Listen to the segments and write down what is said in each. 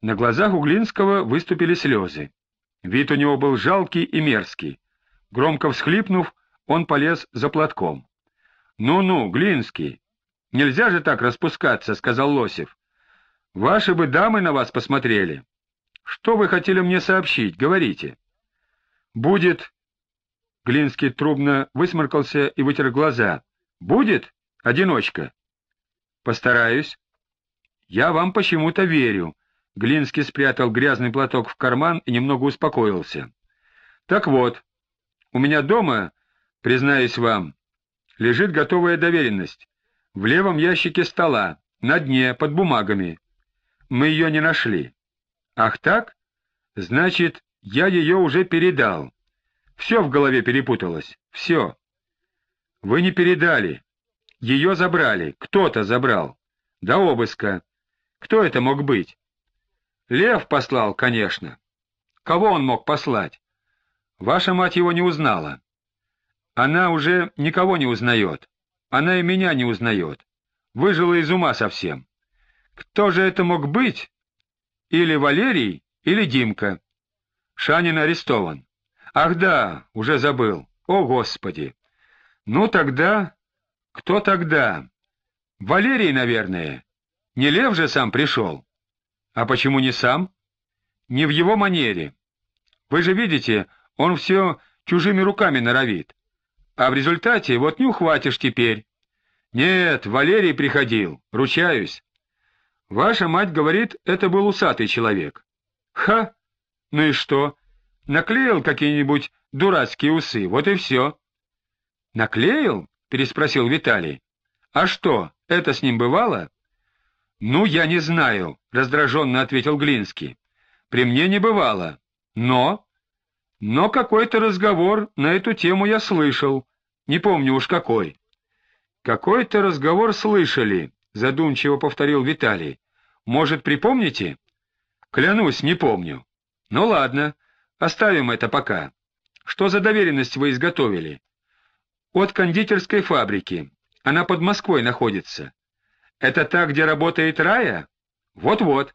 На глазах у Глинского выступили слезы. Вид у него был жалкий и мерзкий. Громко всхлипнув, он полез за платком. «Ну-ну, Глинский, нельзя же так распускаться», — сказал Лосев. «Ваши бы дамы на вас посмотрели. Что вы хотели мне сообщить? Говорите». «Будет...» Глинский трубно высморкался и вытер глаза. «Будет, одиночка?» «Постараюсь». «Я вам почему-то верю», Глинский спрятал грязный платок в карман и немного успокоился. «Так вот, у меня дома, признаюсь вам, лежит готовая доверенность. В левом ящике стола, на дне, под бумагами. Мы ее не нашли». «Ах так? Значит, я ее уже передал. Все в голове перепуталось. Все». «Вы не передали. Ее забрали. Кто-то забрал. До обыска. Кто это мог быть?» Лев послал, конечно. Кого он мог послать? Ваша мать его не узнала. Она уже никого не узнает. Она и меня не узнает. Выжила из ума совсем. Кто же это мог быть? Или Валерий, или Димка. Шанин арестован. Ах да, уже забыл. О, Господи! Ну тогда... Кто тогда? Валерий, наверное. Не Лев же сам пришел. А почему не сам? Не в его манере. Вы же видите, он все чужими руками норовит. А в результате вот не ухватишь теперь. Нет, Валерий приходил, ручаюсь. Ваша мать говорит, это был усатый человек. Ха! Ну и что? Наклеил какие-нибудь дурацкие усы, вот и все. Наклеил? Переспросил Виталий. А что, это с ним бывало? «Ну, я не знаю», — раздраженно ответил Глинский. «При мне не бывало. Но...» «Но какой-то разговор на эту тему я слышал. Не помню уж какой». «Какой-то разговор слышали», — задумчиво повторил Виталий. «Может, припомните?» «Клянусь, не помню». «Ну ладно, оставим это пока. Что за доверенность вы изготовили?» «От кондитерской фабрики. Она под Москвой находится. Это та, где работает Рая? Вот-вот.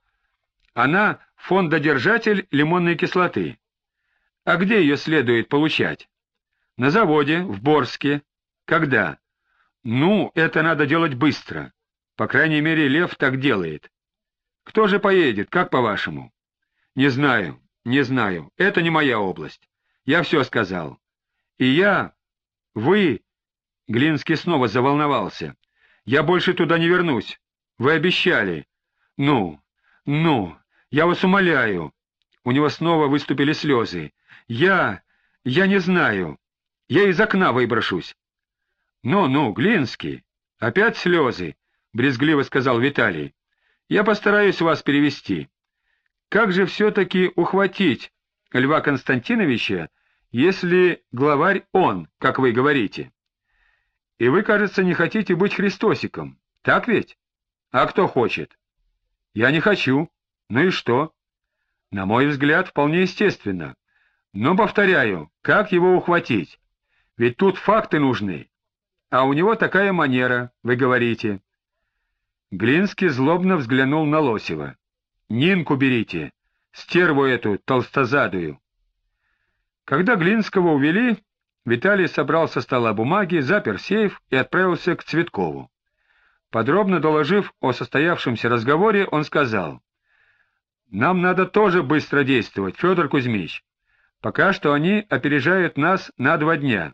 Она фондодержатель лимонной кислоты. А где ее следует получать? На заводе, в Борске. Когда? Ну, это надо делать быстро. По крайней мере, Лев так делает. Кто же поедет, как по-вашему? Не знаю, не знаю. Это не моя область. Я все сказал. И я... Вы... Глинский снова заволновался. Я больше туда не вернусь. Вы обещали. Ну, ну, я вас умоляю. У него снова выступили слезы. Я... я не знаю. Я из окна выброшусь. Ну-ну, Глинский. Опять слезы, — брезгливо сказал Виталий. Я постараюсь вас перевести. Как же все-таки ухватить Льва Константиновича, если главарь он, как вы говорите? И вы, кажется, не хотите быть Христосиком, так ведь? А кто хочет? Я не хочу. Ну и что? На мой взгляд, вполне естественно. Но, повторяю, как его ухватить? Ведь тут факты нужны. А у него такая манера, вы говорите. Глинский злобно взглянул на Лосева. «Нинку берите, стерву эту толстозадую». Когда Глинского увели, Виталий собрал со стола бумаги, запер сейф и отправился к Цветкову. Подробно доложив о состоявшемся разговоре, он сказал, «Нам надо тоже быстро действовать, Федор Кузьмич. Пока что они опережают нас на два дня».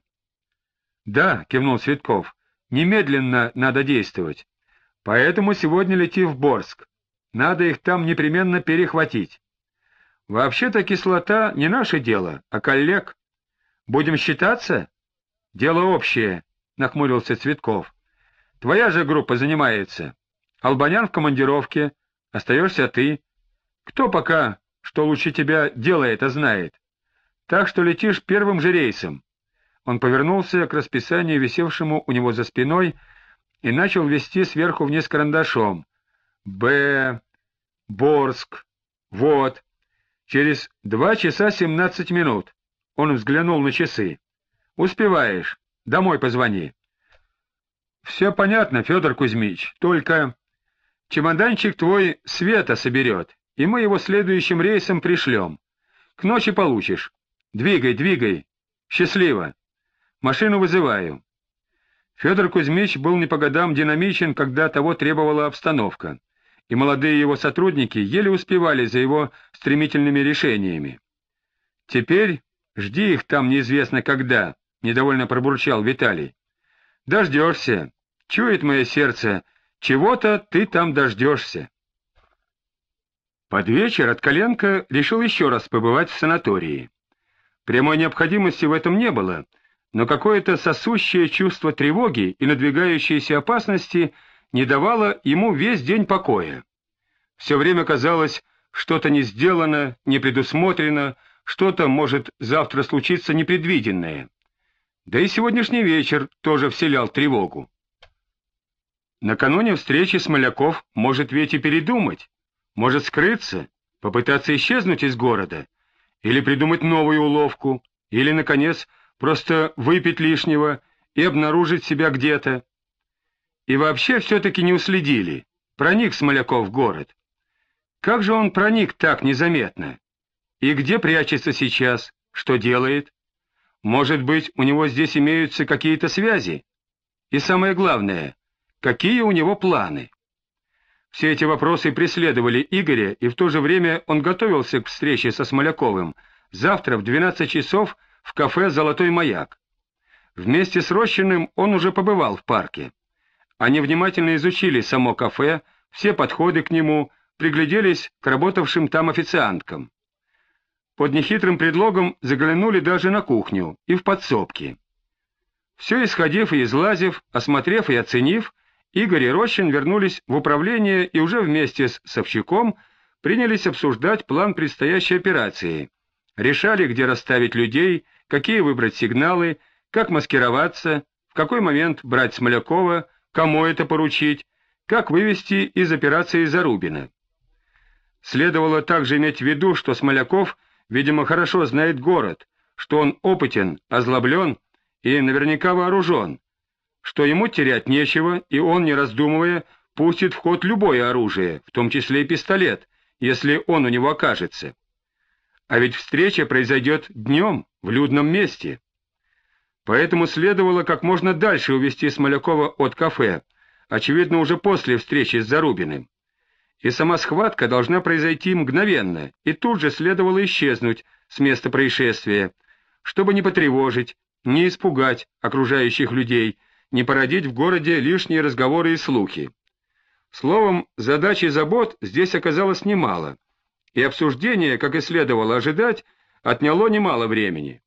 «Да», — кивнул Цветков, — «немедленно надо действовать. Поэтому сегодня лети в Борск. Надо их там непременно перехватить. Вообще-то кислота не наше дело, а коллег». Будем считаться? Дело общее, нахмурился Цветков. Твоя же группа занимается. Албанян в командировке, остаешься ты. Кто пока, что лучше тебя дело это знает? Так что летишь первым же рейсом. Он повернулся к расписанию, висевшему у него за спиной, и начал вести сверху вниз карандашом. Б. Борск. Вот. Через два часа семнадцать минут. Он взглянул на часы. «Успеваешь. Домой позвони». «Все понятно, Федор Кузьмич, только чемоданчик твой Света соберет, и мы его следующим рейсом пришлем. К ночи получишь. Двигай, двигай. Счастливо. Машину вызываю. Федор Кузьмич был не по годам динамичен, когда того требовала обстановка, и молодые его сотрудники еле успевали за его стремительными решениями. «Теперь жди их там неизвестно когда», — недовольно пробурчал Виталий. «Дождешься. Чует мое сердце. Чего-то ты там дождешься». Под вечер Откаленко решил еще раз побывать в санатории. Прямой необходимости в этом не было — но какое-то сосущее чувство тревоги и надвигающейся опасности не давало ему весь день покоя. Все время казалось, что-то не сделано, не предусмотрено, что-то может завтра случиться непредвиденное. Да и сегодняшний вечер тоже вселял тревогу. Накануне встречи Смоляков может ведь и передумать, может скрыться, попытаться исчезнуть из города, или придумать новую уловку, или, наконец, просто выпить лишнего и обнаружить себя где-то. И вообще все-таки не уследили, проник Смоляков в город. Как же он проник так незаметно? И где прячется сейчас? Что делает? Может быть, у него здесь имеются какие-то связи? И самое главное, какие у него планы? Все эти вопросы преследовали Игоря, и в то же время он готовился к встрече со Смоляковым. Завтра в 12 часов в кафе «Золотой маяк». Вместе с Рощиным он уже побывал в парке. Они внимательно изучили само кафе, все подходы к нему, пригляделись к работавшим там официанткам. Под нехитрым предлогом заглянули даже на кухню и в подсобки. Все исходив и излазив, осмотрев и оценив, Игорь и Рощин вернулись в управление и уже вместе с Совчаком принялись обсуждать план предстоящей операции, решали, где расставить людей, какие выбрать сигналы, как маскироваться, в какой момент брать Смолякова, кому это поручить, как вывести из операции Зарубина. Следовало также иметь в виду, что Смоляков, видимо, хорошо знает город, что он опытен, озлоблен и наверняка вооружен, что ему терять нечего, и он, не раздумывая, пустит в ход любое оружие, в том числе и пистолет, если он у него окажется. А ведь встреча произойдет днем, в людном месте. Поэтому следовало как можно дальше увести Смолякова от кафе, очевидно, уже после встречи с Зарубиным. И сама схватка должна произойти мгновенно, и тут же следовало исчезнуть с места происшествия, чтобы не потревожить, не испугать окружающих людей, не породить в городе лишние разговоры и слухи. Словом, задач и забот здесь оказалось немало — и обсуждение, как и следовало ожидать, отняло немало времени.